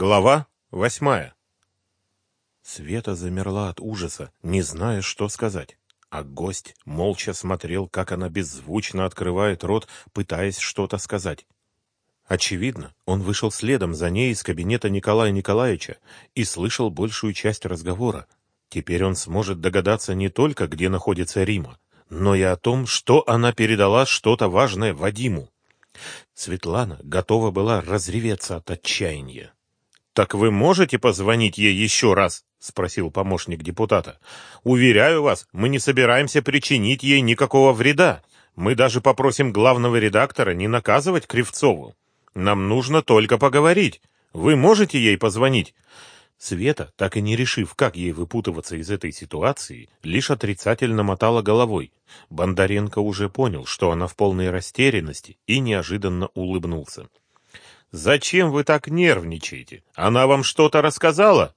Глава восьмая. Света замерла от ужаса, не зная, что сказать. А гость молча смотрел, как она беззвучно открывает рот, пытаясь что-то сказать. Очевидно, он вышел следом за ней из кабинета Николая Николаевича и слышал большую часть разговора. Теперь он сможет догадаться не только, где находится Рима, но и о том, что она передала что-то важное Вадиму. Светлана готова была разреветься от отчаяния. «Так вы можете позвонить ей еще раз?» — спросил помощник депутата. «Уверяю вас, мы не собираемся причинить ей никакого вреда. Мы даже попросим главного редактора не наказывать Кривцову. Нам нужно только поговорить. Вы можете ей позвонить?» Света, так и не решив, как ей выпутываться из этой ситуации, лишь отрицательно мотала головой. Бондаренко уже понял, что она в полной растерянности, и неожиданно улыбнулся. Зачем вы так нервничаете? Она вам что-то рассказала?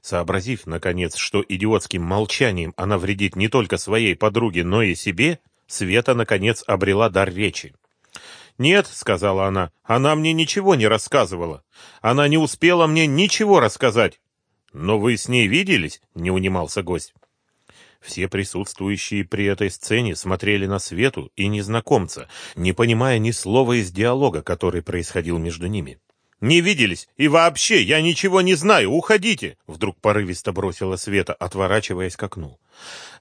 Сообразив, наконец, что идиотским молчанием она вредит не только своей подруге, но и себе, Света, наконец, обрела дар речи. «Нет», — сказала она, — «она мне ничего не рассказывала. Она не успела мне ничего рассказать». «Но вы с ней виделись?» — не унимался гость. Все присутствующие при этой сцене смотрели на Свету и незнакомца, не понимая ни слова из диалога, который происходил между ними. «Не виделись! И вообще, я ничего не знаю! Уходите!» Вдруг порывисто бросила Света, отворачиваясь к окну.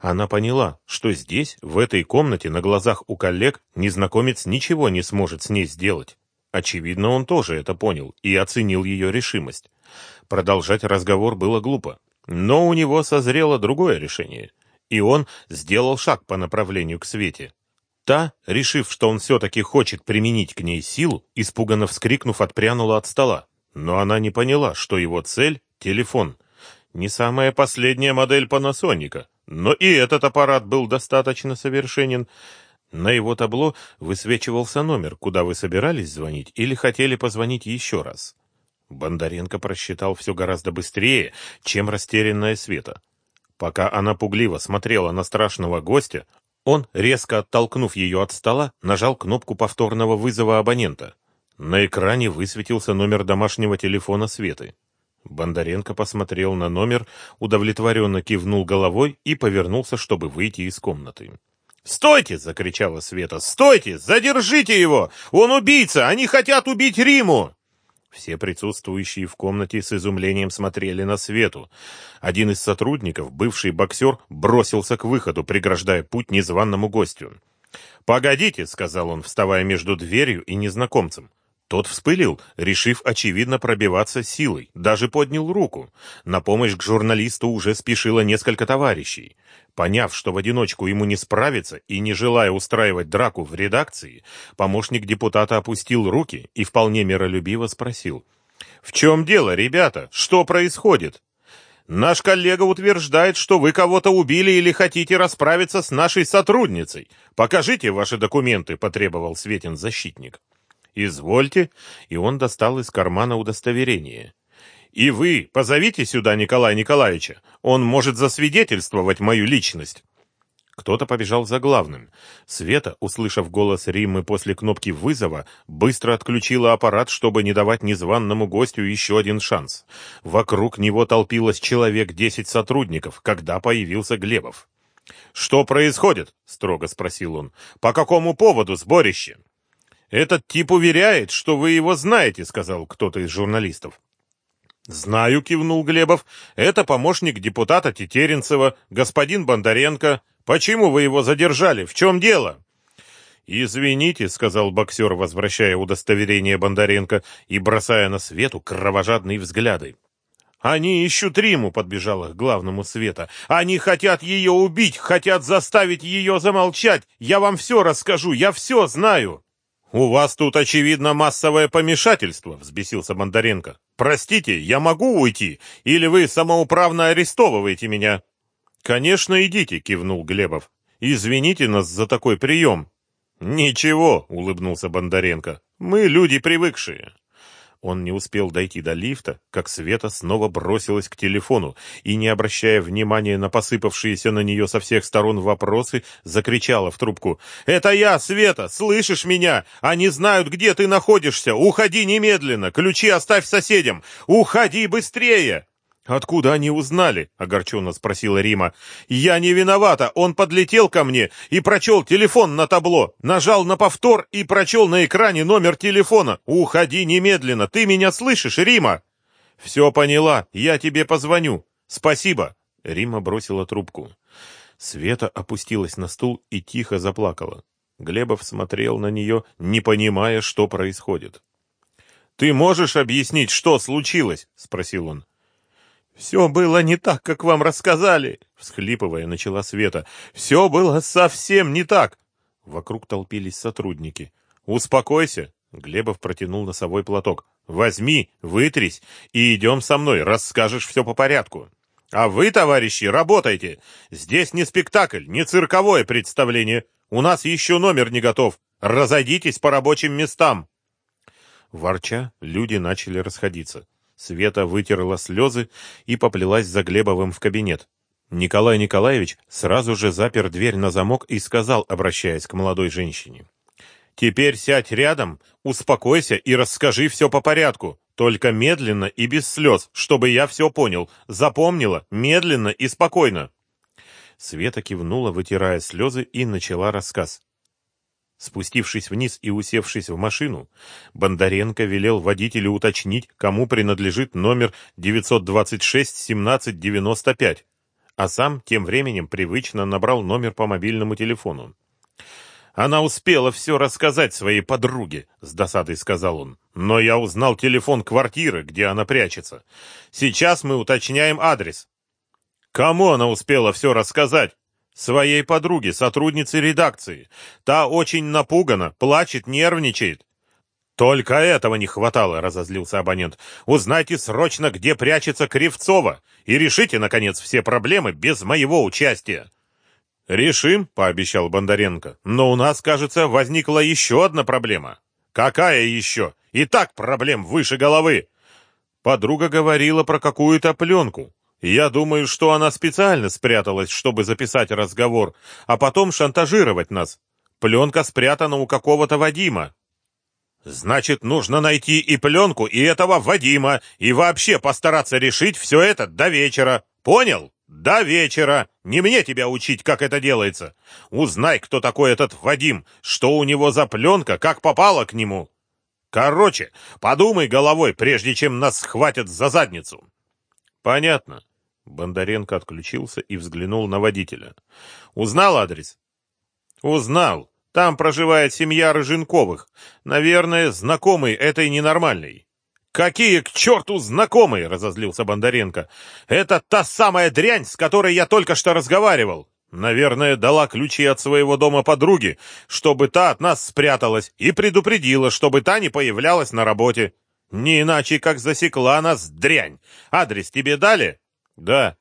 Она поняла, что здесь, в этой комнате, на глазах у коллег, незнакомец ничего не сможет с ней сделать. Очевидно, он тоже это понял и оценил ее решимость. Продолжать разговор было глупо. Но у него созрело другое решение и он сделал шаг по направлению к Свете. Та, решив, что он все-таки хочет применить к ней силу, испуганно вскрикнув, отпрянула от стола. Но она не поняла, что его цель — телефон. Не самая последняя модель Панасоника, но и этот аппарат был достаточно совершенен. На его табло высвечивался номер, куда вы собирались звонить или хотели позвонить еще раз. Бондаренко просчитал все гораздо быстрее, чем растерянная Света. Пока она пугливо смотрела на страшного гостя, он, резко оттолкнув ее от стола, нажал кнопку повторного вызова абонента. На экране высветился номер домашнего телефона Светы. Бондаренко посмотрел на номер, удовлетворенно кивнул головой и повернулся, чтобы выйти из комнаты. «Стойте!» — закричала Света. «Стойте! Задержите его! Он убийца! Они хотят убить Риму!» Все присутствующие в комнате с изумлением смотрели на Свету. Один из сотрудников, бывший боксер, бросился к выходу, преграждая путь незваному гостю. «Погодите», — сказал он, вставая между дверью и незнакомцем. Тот вспылил, решив, очевидно, пробиваться силой, даже поднял руку. На помощь к журналисту уже спешило несколько товарищей. Поняв, что в одиночку ему не справиться и не желая устраивать драку в редакции, помощник депутата опустил руки и вполне миролюбиво спросил. «В чем дело, ребята? Что происходит?» «Наш коллега утверждает, что вы кого-то убили или хотите расправиться с нашей сотрудницей. Покажите ваши документы», — потребовал Светин защитник. «Извольте», и он достал из кармана удостоверение. «И вы позовите сюда Николая Николаевича, он может засвидетельствовать мою личность». Кто-то побежал за главным. Света, услышав голос Риммы после кнопки вызова, быстро отключила аппарат, чтобы не давать незваному гостю еще один шанс. Вокруг него толпилось человек десять сотрудников, когда появился Глебов. «Что происходит?» — строго спросил он. «По какому поводу сборище?» «Этот тип уверяет, что вы его знаете», — сказал кто-то из журналистов. «Знаю», — кивнул Глебов. «Это помощник депутата Тетеренцева, господин Бондаренко. Почему вы его задержали? В чем дело?» «Извините», — сказал боксер, возвращая удостоверение Бондаренко и бросая на Свету кровожадные взгляды. «Они ищут Риму», — подбежала к главному Света. «Они хотят ее убить, хотят заставить ее замолчать. Я вам все расскажу, я все знаю». «У вас тут, очевидно, массовое помешательство», — взбесился Бондаренко. «Простите, я могу уйти, или вы самоуправно арестовываете меня?» «Конечно, идите», — кивнул Глебов. «Извините нас за такой прием». «Ничего», — улыбнулся Бондаренко. «Мы люди привыкшие». Он не успел дойти до лифта, как Света снова бросилась к телефону и, не обращая внимания на посыпавшиеся на нее со всех сторон вопросы, закричала в трубку. «Это я, Света! Слышишь меня? Они знают, где ты находишься! Уходи немедленно! Ключи оставь соседям! Уходи быстрее!» «Откуда они узнали?» — огорченно спросила Рима. «Я не виновата. Он подлетел ко мне и прочел телефон на табло. Нажал на повтор и прочел на экране номер телефона. Уходи немедленно. Ты меня слышишь, Рима?» «Все поняла. Я тебе позвоню. Спасибо». Рима бросила трубку. Света опустилась на стул и тихо заплакала. Глебов смотрел на нее, не понимая, что происходит. «Ты можешь объяснить, что случилось?» — спросил он. «Все было не так, как вам рассказали!» — всхлипывая, начала Света. «Все было совсем не так!» Вокруг толпились сотрудники. «Успокойся!» — Глебов протянул носовой платок. «Возьми, вытрись и идем со мной, расскажешь все по порядку!» «А вы, товарищи, работайте! Здесь не спектакль, не цирковое представление. У нас еще номер не готов. Разойдитесь по рабочим местам!» Ворча, люди начали расходиться. Света вытерла слезы и поплелась за Глебовым в кабинет. Николай Николаевич сразу же запер дверь на замок и сказал, обращаясь к молодой женщине. «Теперь сядь рядом, успокойся и расскажи все по порядку, только медленно и без слез, чтобы я все понял, запомнила, медленно и спокойно». Света кивнула, вытирая слезы, и начала рассказ. Спустившись вниз и усевшись в машину, Бондаренко велел водителю уточнить, кому принадлежит номер 926-1795, а сам тем временем привычно набрал номер по мобильному телефону. «Она успела все рассказать своей подруге», — с досадой сказал он. «Но я узнал телефон квартиры, где она прячется. Сейчас мы уточняем адрес». «Кому она успела все рассказать?» Своей подруге, сотруднице редакции. Та очень напугана, плачет, нервничает. Только этого не хватало, разозлился абонент. Узнайте срочно, где прячется Кривцова, и решите, наконец, все проблемы без моего участия. Решим, пообещал Бондаренко. Но у нас, кажется, возникла еще одна проблема. Какая еще? И так проблем выше головы. Подруга говорила про какую-то пленку. Я думаю, что она специально спряталась, чтобы записать разговор, а потом шантажировать нас. Пленка спрятана у какого-то Вадима. Значит, нужно найти и пленку, и этого Вадима, и вообще постараться решить все это до вечера. Понял? До вечера. Не мне тебя учить, как это делается. Узнай, кто такой этот Вадим, что у него за пленка, как попала к нему. Короче, подумай головой, прежде чем нас схватят за задницу. Понятно. Бондаренко отключился и взглянул на водителя. «Узнал адрес?» «Узнал. Там проживает семья Рыженковых. Наверное, знакомый этой ненормальной». «Какие к черту знакомые!» — разозлился Бондаренко. «Это та самая дрянь, с которой я только что разговаривал. Наверное, дала ключи от своего дома подруге, чтобы та от нас спряталась, и предупредила, чтобы та не появлялась на работе. Не иначе, как засекла нас дрянь. Адрес тебе дали?» Да.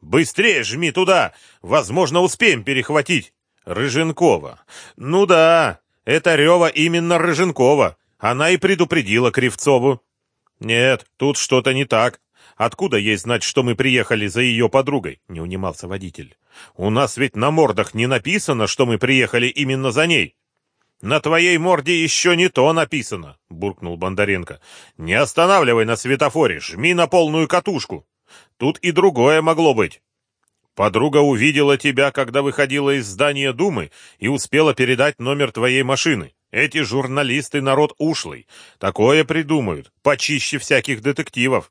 Быстрее жми туда. Возможно, успеем перехватить. Рыженкова. Ну да, это Рева именно Рыженкова. Она и предупредила Кривцову. Нет, тут что-то не так. Откуда ей знать, что мы приехали за ее подругой? Не унимался водитель. У нас ведь на мордах не написано, что мы приехали именно за ней. На твоей морде еще не то написано, буркнул Бондаренко. Не останавливай на светофоре, жми на полную катушку. Тут и другое могло быть. Подруга увидела тебя, когда выходила из здания Думы, и успела передать номер твоей машины. Эти журналисты народ ушлый. Такое придумают, почище всяких детективов.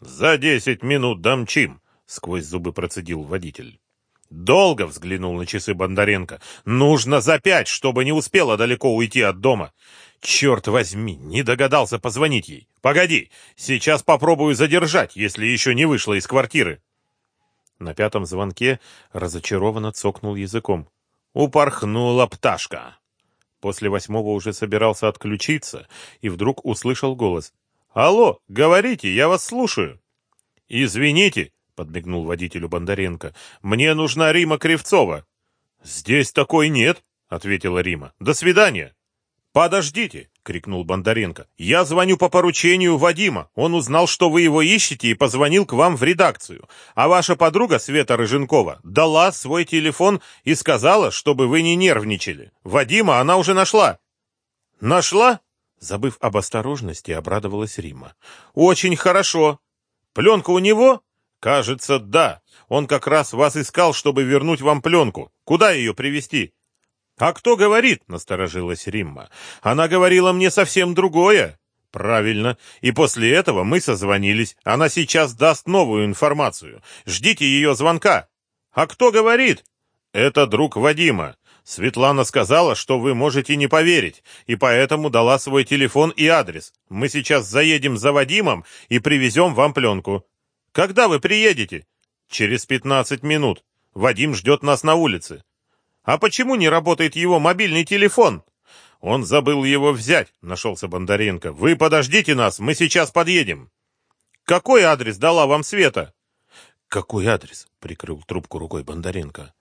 За десять минут домчим, сквозь зубы процедил водитель. Долго взглянул на часы Бондаренко. Нужно за пять, чтобы не успела далеко уйти от дома. Черт возьми, не догадался позвонить ей. Погоди, сейчас попробую задержать, если еще не вышла из квартиры. На пятом звонке разочарованно цокнул языком. Упорхнула пташка. После восьмого уже собирался отключиться и вдруг услышал голос. «Алло, говорите, я вас слушаю». «Извините», — подмигнул водителю Бондаренко, — «мне нужна Рима Кривцова». «Здесь такой нет», — ответила Рима. «До свидания». «Подождите! крикнул Бондаренко. «Я звоню по поручению Вадима. Он узнал, что вы его ищете, и позвонил к вам в редакцию. А ваша подруга Света Рыженкова дала свой телефон и сказала, чтобы вы не нервничали. Вадима она уже нашла». «Нашла?» Забыв об осторожности, обрадовалась Рима. «Очень хорошо. Пленка у него?» «Кажется, да. Он как раз вас искал, чтобы вернуть вам пленку. Куда ее привезти?» «А кто говорит?» — насторожилась Римма. «Она говорила мне совсем другое». «Правильно. И после этого мы созвонились. Она сейчас даст новую информацию. Ждите ее звонка». «А кто говорит?» «Это друг Вадима. Светлана сказала, что вы можете не поверить, и поэтому дала свой телефон и адрес. Мы сейчас заедем за Вадимом и привезем вам пленку. Когда вы приедете? Через пятнадцать минут. Вадим ждет нас на улице. А почему не работает его мобильный телефон? Он забыл его взять, нашелся Бондаренко. Вы подождите нас, мы сейчас подъедем. Какой адрес дала вам Света? Какой адрес? Прикрыл трубку рукой Бондаренко.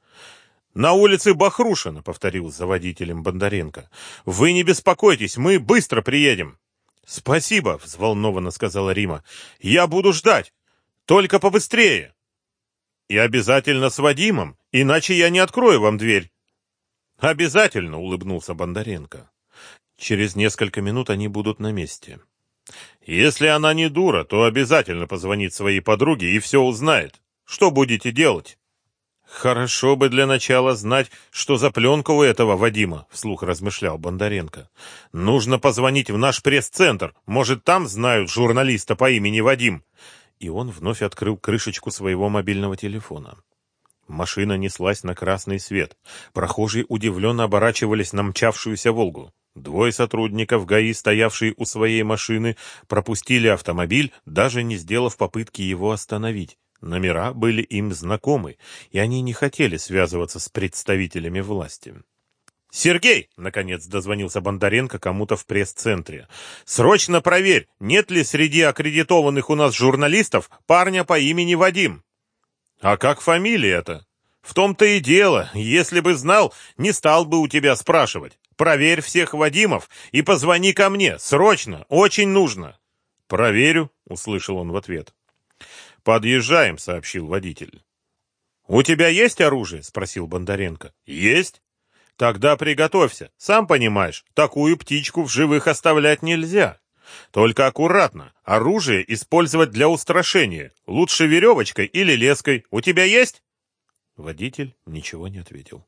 На улице Бахрушина, повторил за водителем Бондаренко. Вы не беспокойтесь, мы быстро приедем. Спасибо, взволнованно сказала Рима. Я буду ждать. Только побыстрее. И обязательно с Вадимом, иначе я не открою вам дверь. Обязательно, улыбнулся Бондаренко. Через несколько минут они будут на месте. Если она не дура, то обязательно позвонит своей подруге и все узнает. Что будете делать? Хорошо бы для начала знать, что за пленка у этого Вадима, вслух размышлял Бондаренко. Нужно позвонить в наш пресс-центр. Может, там знают журналиста по имени Вадим. И он вновь открыл крышечку своего мобильного телефона. Машина неслась на красный свет. Прохожие удивленно оборачивались на мчавшуюся «Волгу». Двое сотрудников ГАИ, стоявшие у своей машины, пропустили автомобиль, даже не сделав попытки его остановить. Номера были им знакомы, и они не хотели связываться с представителями власти. «Сергей!» — наконец дозвонился Бондаренко кому-то в пресс-центре. «Срочно проверь, нет ли среди аккредитованных у нас журналистов парня по имени Вадим?» А как фамилия это? В том-то и дело, если бы знал, не стал бы у тебя спрашивать. Проверь всех Вадимов и позвони ко мне, срочно, очень нужно. Проверю, услышал он в ответ. Подъезжаем, сообщил водитель. У тебя есть оружие? спросил Бондаренко. Есть. Тогда приготовься. Сам понимаешь, такую птичку в живых оставлять нельзя. Только аккуратно. Оружие использовать для устрашения. Лучше веревочкой или леской. У тебя есть? Водитель ничего не ответил.